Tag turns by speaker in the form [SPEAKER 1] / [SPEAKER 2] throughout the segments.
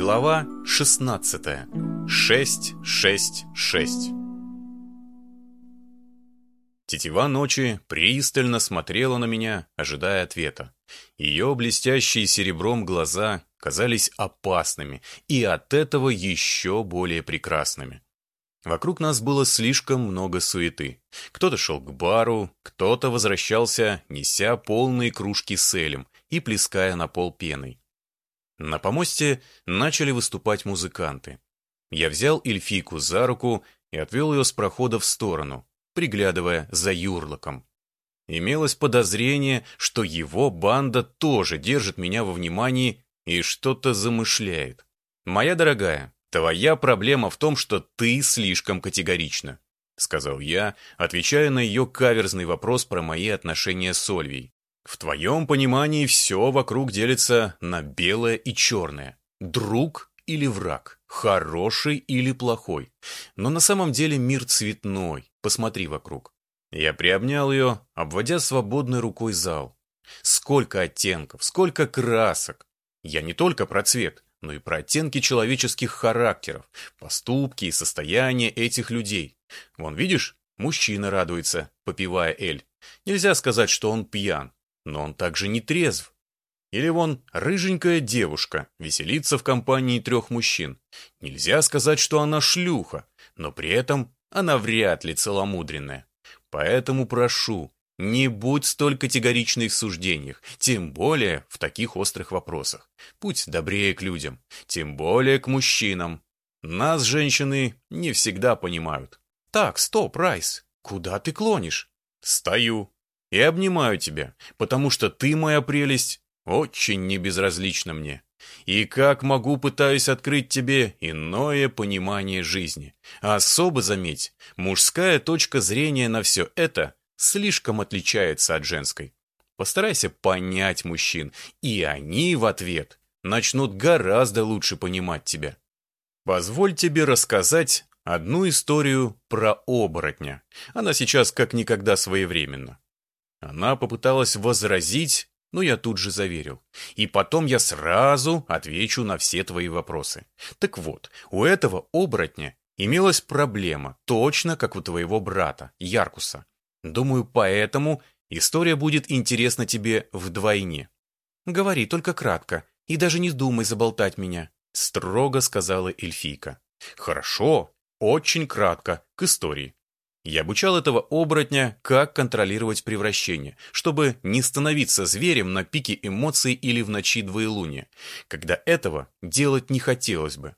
[SPEAKER 1] Глава 16. 666. Тетива ночи пристально смотрела на меня, ожидая ответа. Ее блестящие серебром глаза казались опасными и от этого еще более прекрасными. Вокруг нас было слишком много суеты. Кто-то шел к бару, кто-то возвращался, неся полные кружки с элем и плеская на пол пеной. На помосте начали выступать музыканты. Я взял эльфийку за руку и отвел ее с прохода в сторону, приглядывая за юрлоком. Имелось подозрение, что его банда тоже держит меня во внимании и что-то замышляет. Моя дорогая, «Твоя проблема в том, что ты слишком категорична», — сказал я, отвечая на ее каверзный вопрос про мои отношения с Ольвией. «В твоем понимании все вокруг делится на белое и черное. Друг или враг, хороший или плохой. Но на самом деле мир цветной, посмотри вокруг». Я приобнял ее, обводя свободной рукой зал. Сколько оттенков, сколько красок. Я не только про цвет, но и про оттенки человеческих характеров, поступки и состояние этих людей. Вон, видишь, мужчина радуется, попивая эль. Нельзя сказать, что он пьян, но он также не трезв. Или вон рыженькая девушка веселится в компании трех мужчин. Нельзя сказать, что она шлюха, но при этом она вряд ли целомудренная. Поэтому прошу, не будь столь категоричной в суждениях, тем более в таких острых вопросах. Будь добрее к людям, тем более к мужчинам. Нас, женщины, не всегда понимают. Так, стоп, Райс, куда ты клонишь? Стою и обнимаю тебя, потому что ты, моя прелесть, очень небезразлична мне. И как могу, пытаюсь открыть тебе иное понимание жизни. Особо заметь, мужская точка зрения на все это – слишком отличается от женской. Постарайся понять мужчин, и они в ответ начнут гораздо лучше понимать тебя. Позволь тебе рассказать одну историю про оборотня. Она сейчас как никогда своевременна. Она попыталась возразить, но я тут же заверил. И потом я сразу отвечу на все твои вопросы. Так вот, у этого оборотня имелась проблема, точно как у твоего брата, Яркуса. Думаю, поэтому история будет интересна тебе вдвойне. Говори только кратко, и даже не думай заболтать меня, строго сказала эльфийка. Хорошо, очень кратко, к истории. Я обучал этого оборотня, как контролировать превращение, чтобы не становиться зверем на пике эмоций или в ночи двоелуния, когда этого делать не хотелось бы.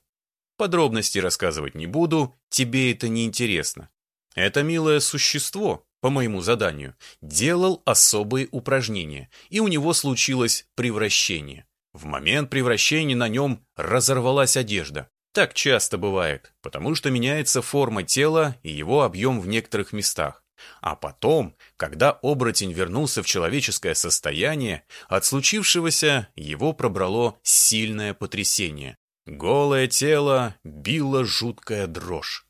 [SPEAKER 1] Подробности рассказывать не буду, тебе это не интересно. Это милое существо, по моему заданию, делал особые упражнения, и у него случилось превращение. В момент превращения на нем разорвалась одежда. Так часто бывает, потому что меняется форма тела и его объем в некоторых местах. А потом, когда оборотень вернулся в человеческое состояние, от случившегося его пробрало сильное потрясение. Голое тело било жуткая дрожь.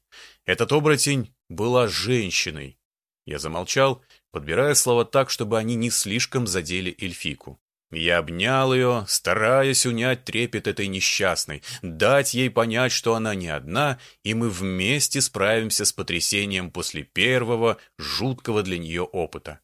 [SPEAKER 1] Этот оборотень была женщиной, я замолчал, подбирая слова так, чтобы они не слишком задели эльфику. Я обнял ее, стараясь унять трепет этой несчастной, дать ей понять, что она не одна, и мы вместе справимся с потрясением после первого, жуткого для нее опыта.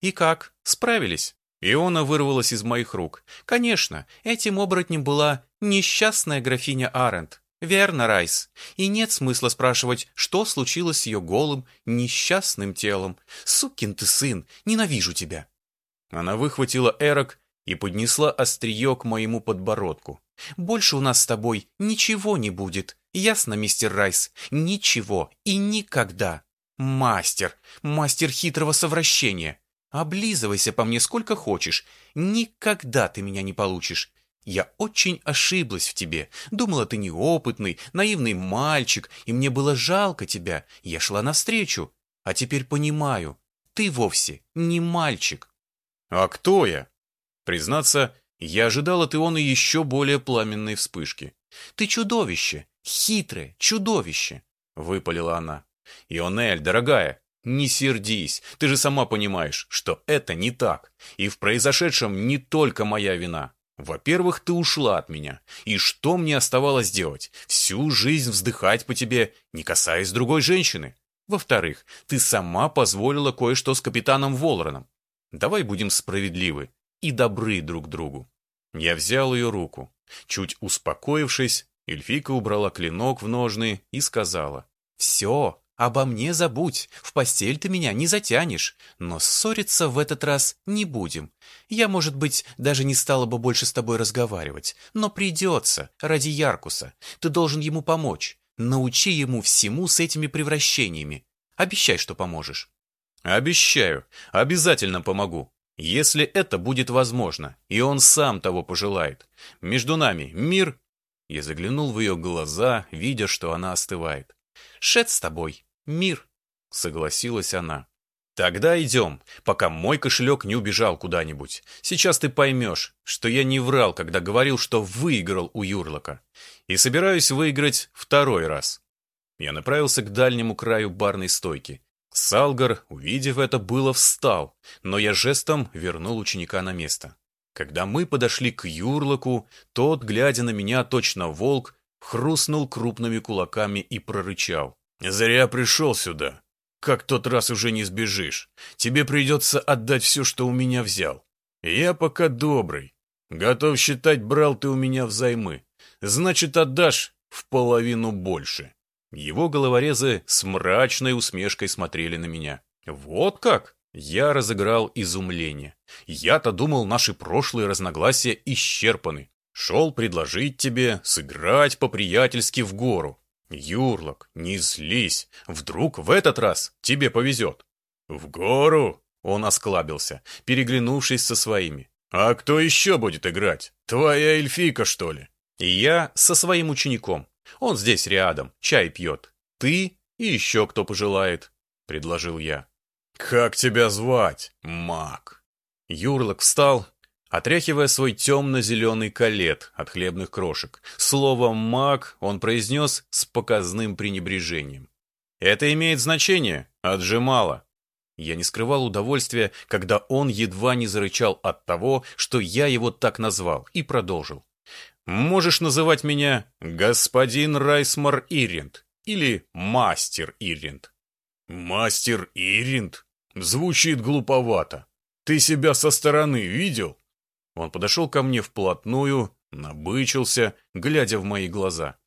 [SPEAKER 1] «И как? Справились?» Иона вырвалась из моих рук. «Конечно, этим оборотнем была несчастная графиня Арент. «Верно, Райс. И нет смысла спрашивать, что случилось с ее голым, несчастным телом. Сукин ты сын, ненавижу тебя». Она выхватила эрок и поднесла острие к моему подбородку. «Больше у нас с тобой ничего не будет. Ясно, мистер Райс? Ничего и никогда. Мастер, мастер хитрого совращения. Облизывайся по мне сколько хочешь. Никогда ты меня не получишь. Я очень ошиблась в тебе. Думала, ты неопытный, наивный мальчик, и мне было жалко тебя. Я шла навстречу. А теперь понимаю, ты вовсе не мальчик. А кто я? Признаться, я ожидал от Ионы еще более пламенной вспышки. Ты чудовище, хитрое чудовище, выпалила она. Ионель, дорогая, не сердись, ты же сама понимаешь, что это не так. И в произошедшем не только моя вина. Во-первых, ты ушла от меня. И что мне оставалось делать? Всю жизнь вздыхать по тебе, не касаясь другой женщины. Во-вторых, ты сама позволила кое-что с капитаном Волроном. Давай будем справедливы и добры друг другу. Я взял ее руку. Чуть успокоившись, эльфийка убрала клинок в ножны и сказала. «Все, обо мне забудь, в постель ты меня не затянешь, но ссориться в этот раз не будем. Я, может быть, даже не стала бы больше с тобой разговаривать, но придется, ради Яркуса. Ты должен ему помочь. Научи ему всему с этими превращениями. Обещай, что поможешь». «Обещаю. Обязательно помогу. Если это будет возможно, и он сам того пожелает. Между нами мир...» Я заглянул в ее глаза, видя, что она остывает. «Шет с тобой. Мир», — согласилась она. «Тогда идем, пока мой кошелек не убежал куда-нибудь. Сейчас ты поймешь, что я не врал, когда говорил, что выиграл у Юрлока. И собираюсь выиграть второй раз». Я направился к дальнему краю барной стойки. Салгар, увидев это, было встал, но я жестом вернул ученика на место. Когда мы подошли к Юрлоку, тот, глядя на меня точно волк, хрустнул крупными кулаками и прорычал. «Зря пришел сюда. Как тот раз уже не сбежишь. Тебе придется отдать все, что у меня взял. Я пока добрый. Готов считать, брал ты у меня взаймы. Значит, отдашь в половину больше». Его головорезы с мрачной усмешкой смотрели на меня. «Вот как?» Я разыграл изумление. Я-то думал, наши прошлые разногласия исчерпаны. Шел предложить тебе сыграть по-приятельски в гору. Юрлок, не злись, вдруг в этот раз тебе повезет. В гору? Он осклабился, переглянувшись со своими. А кто еще будет играть? Твоя эльфийка, что ли? И я со своим учеником. Он здесь рядом, чай пьет. Ты и еще кто пожелает, предложил я. Как тебя звать, маг? Юрлок встал, отряхивая свой темно-зеленый колет от хлебных крошек. Слово «маг» он произнес с показным пренебрежением. «Это имеет значение? Отжимало». Я не скрывал удовольствия, когда он едва не зарычал от того, что я его так назвал, и продолжил. «Можешь называть меня господин Райсмар Иринд или мастер Иринд». «Мастер Иринд? Звучит глуповато. Ты себя со стороны видел?» Он подошел ко мне вплотную, набычился, глядя в мои глаза.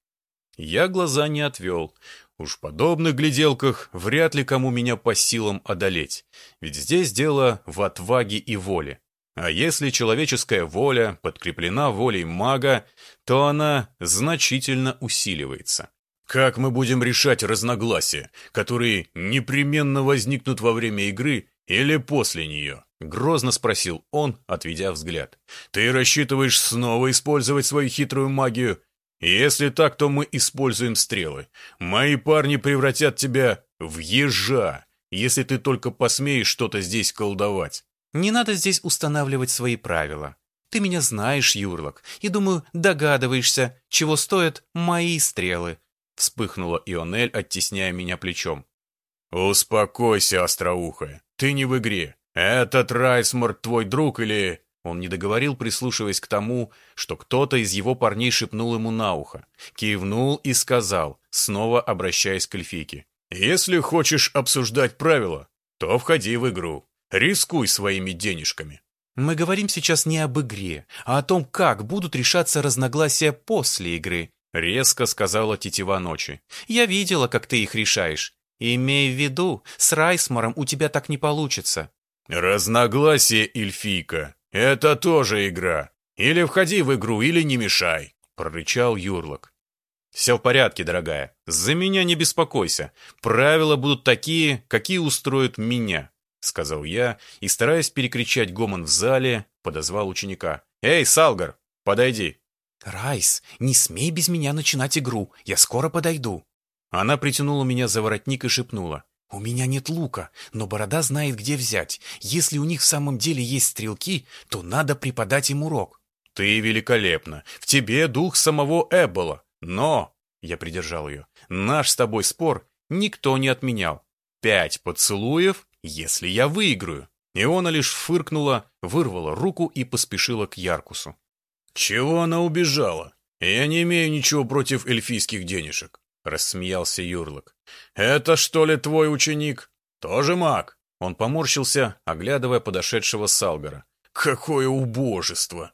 [SPEAKER 1] Я глаза не отвел. Уж в подобных гляделках вряд ли кому меня по силам одолеть, ведь здесь дело в отваге и воле. А если человеческая воля подкреплена волей мага, то она значительно усиливается. Как мы будем решать разногласия, которые непременно возникнут во время игры или после нее? Грозно спросил он, отведя взгляд. «Ты рассчитываешь снова использовать свою хитрую магию? Если так, то мы используем стрелы. Мои парни превратят тебя в ежа, если ты только посмеешь что-то здесь колдовать». «Не надо здесь устанавливать свои правила. Ты меня знаешь, Юрлок, и, думаю, догадываешься, чего стоят мои стрелы», вспыхнула Ионель, оттесняя меня плечом. «Успокойся, остроухая, ты не в игре. «Этот Райсморт твой друг или...» Он не договорил, прислушиваясь к тому, что кто-то из его парней шепнул ему на ухо, кивнул и сказал, снова обращаясь к эльфийке. «Если хочешь обсуждать правила, то входи в игру. Рискуй своими денежками». «Мы говорим сейчас не об игре, а о том, как будут решаться разногласия после игры», резко сказала тетива ночи. «Я видела, как ты их решаешь. Имей в виду, с Райсмором у тебя так не получится. «Разногласие, эльфийка, это тоже игра. Или входи в игру, или не мешай», — прорычал Юрлок. «Все в порядке, дорогая. За меня не беспокойся. Правила будут такие, какие устроят меня», — сказал я и, стараясь перекричать гомон в зале, подозвал ученика. «Эй, Салгар, подойди». «Райс, не смей без меня начинать игру. Я скоро подойду». Она притянула меня за воротник и шепнула. «У меня нет лука, но Борода знает, где взять. Если у них в самом деле есть стрелки, то надо преподать им урок». «Ты великолепна. В тебе дух самого Эбола. Но...» — я придержал ее. «Наш с тобой спор никто не отменял. Пять поцелуев, если я выиграю». Иона лишь фыркнула, вырвала руку и поспешила к Яркусу. Чего она убежала? Я не имею ничего против эльфийских денежек, рассмеялся Юрлок. Это что ли твой ученик? Тоже маг? Он поморщился, оглядывая подошедшего Салгара. Какое убожество!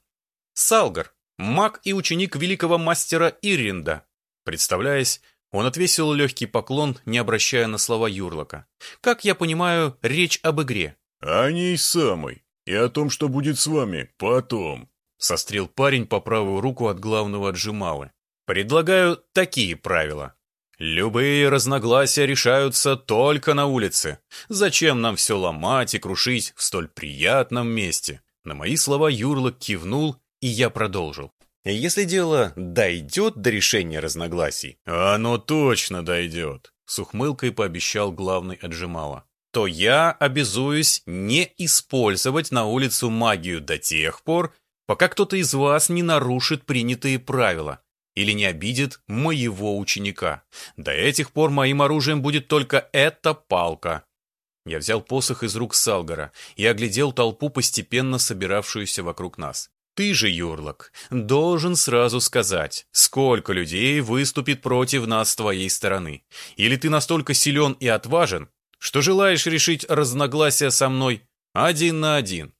[SPEAKER 1] Салгар, маг и ученик великого мастера Иринда. Представляясь, он отвесил легкий поклон, не обращая на слова Юрлока. «Как я понимаю, речь об игре».
[SPEAKER 2] «О ней самой. И о том, что будет с вами потом», — сострил парень по правую руку от главного отжималы.
[SPEAKER 1] «Предлагаю такие правила. Любые разногласия решаются только на улице. Зачем нам все ломать и крушить в столь приятном месте?» На мои слова Юрлок кивнул, и я продолжил. Если дело дойдет до решения разногласий,
[SPEAKER 2] оно точно дойдет, с ухмылкой пообещал главный отжимала,
[SPEAKER 1] то я обязуюсь не использовать на улицу магию до тех пор, пока кто-то из вас не нарушит принятые правила или не обидит моего ученика. До этих пор моим оружием будет только эта палка. Я взял посох из рук Салгара и оглядел толпу, постепенно собиравшуюся вокруг нас. Ты же, Юрлок, должен сразу сказать, сколько людей выступит против нас с твоей стороны. Или ты настолько силен и отважен, что желаешь решить разногласия со мной один на один.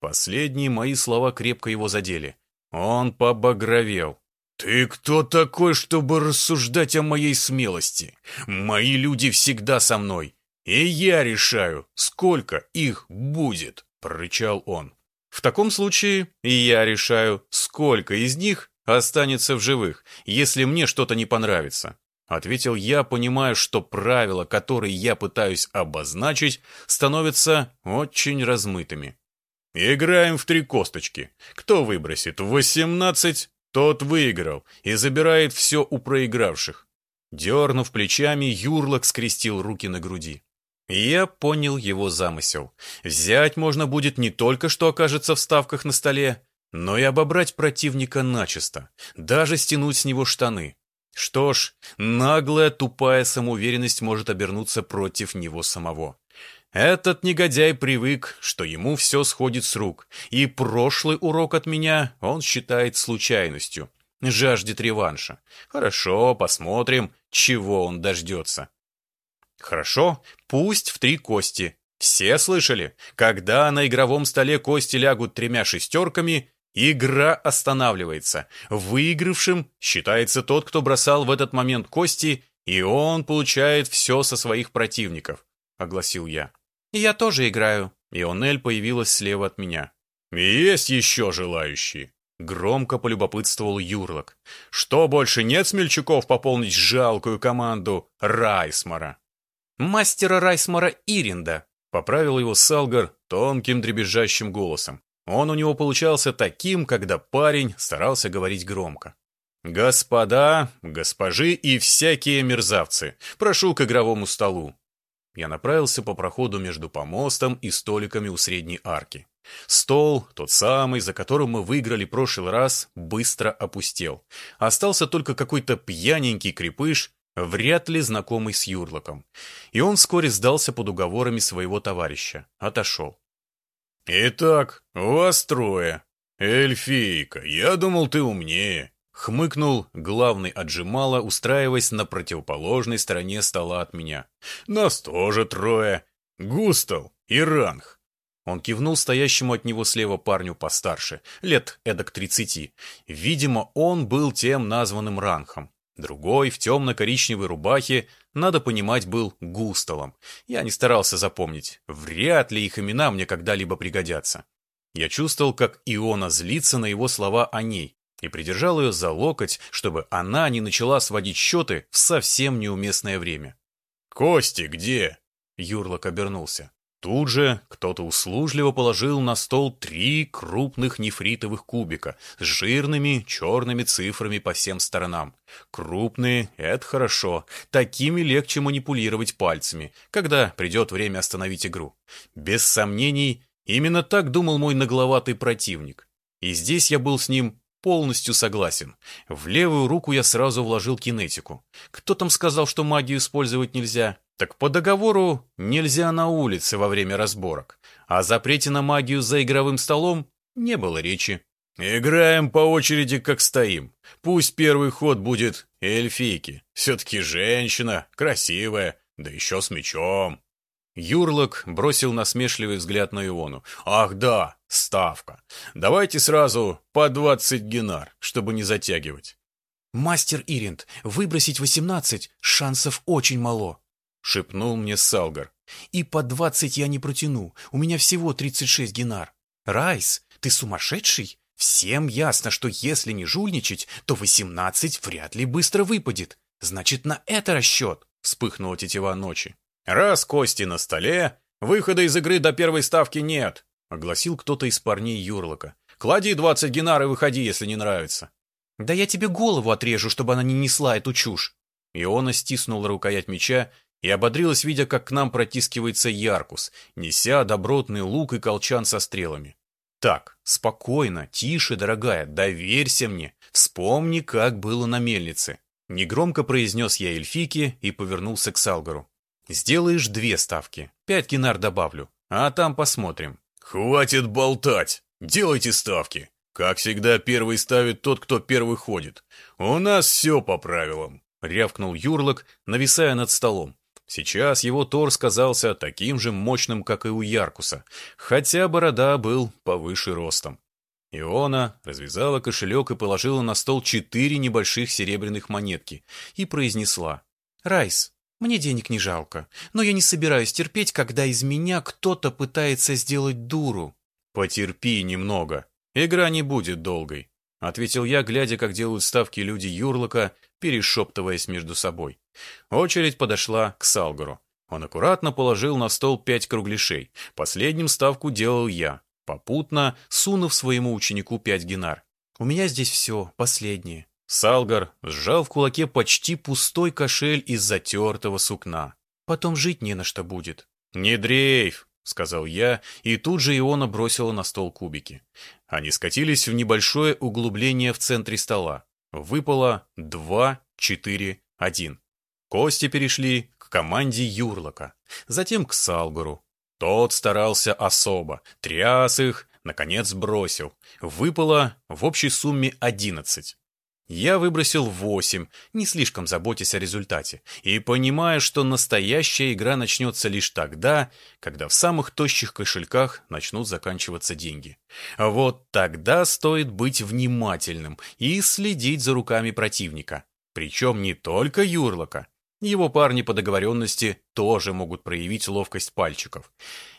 [SPEAKER 1] Последние мои слова крепко его задели. Он побагровел. «Ты кто такой, чтобы рассуждать о моей смелости? Мои люди всегда со мной, и я решаю, сколько их будет», — прорычал он. В таком случае я решаю, сколько из них останется в живых, если мне что-то не понравится. Ответил я, понимая, что правила, которые я пытаюсь обозначить, становятся очень размытыми. Играем в три косточки. Кто выбросит восемнадцать, тот выиграл и забирает все у проигравших. Дернув плечами, Юрлок скрестил руки на груди. Я понял его замысел. Взять можно будет не только, что окажется в ставках на столе, но и обобрать противника начисто, даже стянуть с него штаны. Что ж, наглая, тупая самоуверенность может обернуться против него самого. Этот негодяй привык, что ему все сходит с рук, и прошлый урок от меня он считает случайностью, жаждет реванша. Хорошо, посмотрим, чего он дождется. Хорошо, пусть в три кости. Все слышали? Когда на игровом столе кости лягут тремя шестерками, игра останавливается. Выигравшим считается тот, кто бросал в этот момент кости, и он получает все со своих противников, огласил я. Я тоже играю. Ионель появилась слева от меня.
[SPEAKER 2] «Есть еще желающие?»
[SPEAKER 1] Громко полюбопытствовал Юрлок. «Что, больше нет смельчаков пополнить жалкую команду Райсмара?» Мастера Райсмара Иринда», — поправил его Салгар тонким дребезжащим голосом. Он у него получался таким, когда парень старался говорить громко. «Господа, госпожи и всякие мерзавцы, прошу к игровому столу». Я направился по проходу между помостом и столиками у средней арки. Стол, тот самый, за которым мы выиграли прошлый раз, быстро опустел. Остался только какой-то пьяненький крепыш вряд ли знакомый с Юрлоком, и он вскоре сдался под уговорами своего товарища, отошел.
[SPEAKER 2] «Итак, вас трое. Эльфийка, я думал, ты умнее», — хмыкнул главный отжимала, устраиваясь на противоположной стороне стола от меня. «Нас тоже трое. Густал и Ранг».
[SPEAKER 1] Он кивнул стоящему от него слева парню постарше, лет эдак тридцати. Видимо, он был тем названным Ранхом. Другой, в темно-коричневой рубахе, надо понимать, был Густалом. Я не старался запомнить. Вряд ли их имена мне когда-либо пригодятся. Я чувствовал, как Иона злится на его слова о ней, и придержал ее за локоть, чтобы она не начала сводить счеты в совсем неуместное время.
[SPEAKER 2] «Кости где?»
[SPEAKER 1] Юрлок обернулся. Тут же кто-то услужливо положил на стол три крупных нефритовых кубика с жирными черными цифрами по всем сторонам. Крупные — это хорошо, такими легче манипулировать пальцами, когда придет время остановить игру. Без сомнений, именно так думал мой нагловатый противник. И здесь я был с ним полностью согласен. В левую руку я сразу вложил кинетику. Кто там сказал, что магию использовать нельзя? Так по договору нельзя на улице во время разборок, о запрете на магию за игровым столом не было речи.
[SPEAKER 2] Играем по очереди, как стоим. Пусть первый ход будет эльфийки. Все-таки женщина, красивая, да еще с мечом.
[SPEAKER 1] Юрлок бросил насмешливый взгляд на Иону.
[SPEAKER 2] «Ах да, ставка. Давайте сразу по двадцать генар, чтобы не затягивать».
[SPEAKER 3] «Мастер Иринд, выбросить восемнадцать шансов очень мало», —
[SPEAKER 1] шепнул мне Салгар.
[SPEAKER 3] «И по двадцать я не протяну, у меня всего тридцать шесть генар. Райс, ты сумасшедший? Всем ясно, что если не жульничать, то восемнадцать вряд ли быстро выпадет. Значит, на это расчет», — вспыхнула тетива ночи.
[SPEAKER 1] «Раз кости на столе, выхода из игры до первой ставки нет», — огласил кто-то из парней Юрлока. «Клади двадцать генар и выходи, если не нравится».
[SPEAKER 3] «Да я тебе голову отрежу, чтобы она не несла эту чушь!»
[SPEAKER 1] Иона стиснула рукоять меча и ободрилась, видя, как к нам протискивается Яркус, неся добротный лук и колчан со стрелами. «Так, спокойно, тише, дорогая, доверься мне, вспомни, как было на мельнице». Негромко произнес я эльфике и повернулся к Салгару. «Сделаешь две ставки, пять генар добавлю, а там посмотрим».
[SPEAKER 2] «Хватит болтать, делайте ставки. Как всегда, первый ставит тот, кто первый ходит. У нас все по правилам», — рявкнул Юрлок, нависая над столом. Сейчас его торс казался таким же мощным, как и у Яркуса, хотя борода был повыше ростом. Иона развязала кошелек и положила на стол четыре небольших серебряных монетки и произнесла.
[SPEAKER 3] «Райс, мне денег не жалко, но я не собираюсь терпеть, когда из меня кто-то пытается сделать дуру».
[SPEAKER 1] «Потерпи немного», «Игра не будет долгой», — ответил я, глядя, как делают ставки люди Юрлока, перешептываясь между собой. Очередь подошла к Салгару. Он аккуратно положил на стол пять кругляшей. Последним ставку делал я, попутно сунув своему ученику пять генар.
[SPEAKER 3] «У меня здесь все, последнее».
[SPEAKER 1] Салгар сжал в кулаке почти пустой кошель из затертого сукна.
[SPEAKER 3] «Потом жить не на что будет».
[SPEAKER 1] «Не дрейф!» — сказал я, и тут же Иона бросила на стол кубики. Они скатились в небольшое углубление в центре стола. Выпало два, четыре, один. Кости перешли к команде Юрлока, затем к Салгуру. Тот старался особо, тряс их, наконец бросил. Выпало в общей сумме одиннадцать. Я выбросил восемь, не слишком заботясь о результате, и понимая, что настоящая игра начнется лишь тогда, когда в самых тощих кошельках начнут заканчиваться деньги. Вот тогда стоит быть внимательным и следить за руками противника. Причем не только Юрлока. Его парни по договоренности тоже могут проявить ловкость пальчиков.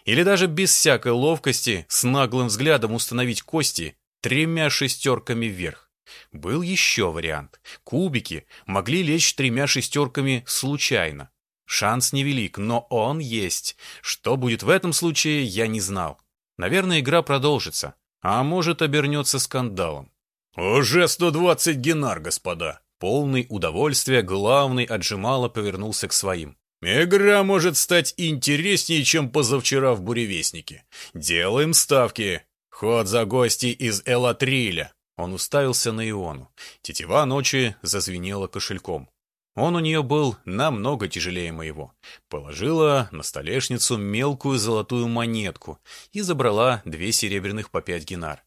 [SPEAKER 1] Или даже без всякой ловкости с наглым взглядом установить кости тремя шестерками вверх. Был еще вариант. Кубики могли лечь тремя шестерками случайно. Шанс невелик, но он есть. Что будет в этом случае, я не знал. Наверное, игра продолжится, а может обернется скандалом.
[SPEAKER 2] «Уже 120 генар, господа!»
[SPEAKER 1] Полный удовольствия главный отжимало повернулся к своим.
[SPEAKER 2] «Игра может стать интереснее, чем позавчера в Буревестнике. Делаем ставки. Ход за гости из Элатриля.
[SPEAKER 1] Он уставился на Иону. Тетива ночи зазвенела кошельком. Он у нее был намного тяжелее моего. Положила на столешницу мелкую золотую монетку и забрала две серебряных по пять генар.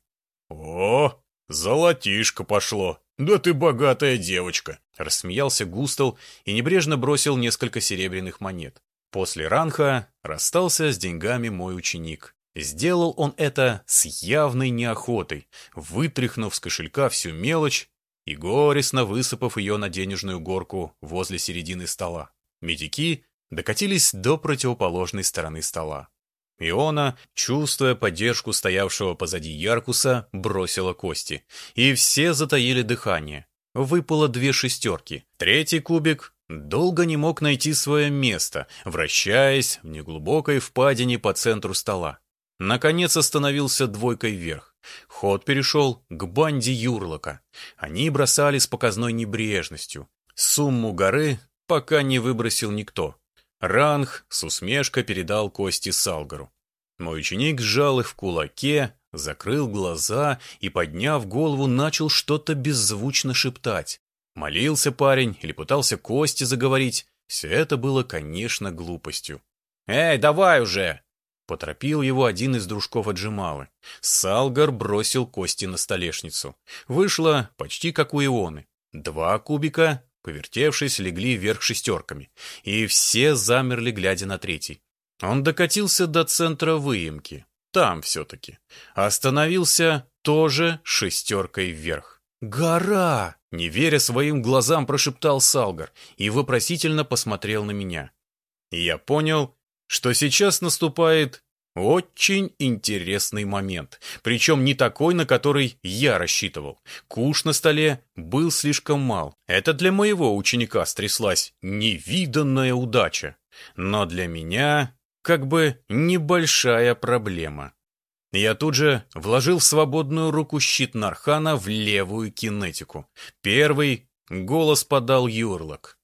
[SPEAKER 2] «О, золотишко пошло! Да ты богатая девочка!»
[SPEAKER 1] Рассмеялся Густал и небрежно бросил несколько серебряных монет. После ранха расстался с деньгами мой ученик. Сделал он это с явной неохотой, вытряхнув с кошелька всю мелочь и горестно высыпав ее на денежную горку возле середины стола. Медики докатились до противоположной стороны стола. Иона, чувствуя поддержку стоявшего позади Яркуса, бросила кости, и все затаили дыхание. Выпало две шестерки. Третий кубик долго не мог найти свое место, вращаясь в неглубокой впадине по центру стола. Наконец остановился двойкой вверх. Ход перешел к банде Юрлока. Они бросали с показной небрежностью. Сумму горы пока не выбросил никто. Ранг с усмешкой передал кости Салгару. Мой ученик сжал их в кулаке, закрыл глаза и, подняв голову, начал что-то беззвучно шептать. Молился парень или пытался кости заговорить. Все это было, конечно, глупостью. «Эй, давай уже!» Поторопил его один из дружков Аджималы. Салгар бросил кости на столешницу. Вышло почти как у Ионы. Два кубика, повертевшись, легли вверх шестерками. И все замерли, глядя на третий. Он докатился до центра выемки. Там все-таки. Остановился тоже шестеркой вверх. «Гора!» — не веря своим глазам, прошептал Салгар и вопросительно посмотрел на меня. И я понял, что сейчас наступает очень интересный момент, причем не такой, на который я рассчитывал. Куш на столе был слишком мал. Это для моего ученика стряслась невиданная удача. Но для меня как бы небольшая проблема. Я тут же вложил в свободную руку щит Нархана в левую кинетику. Первый голос подал Юрлок.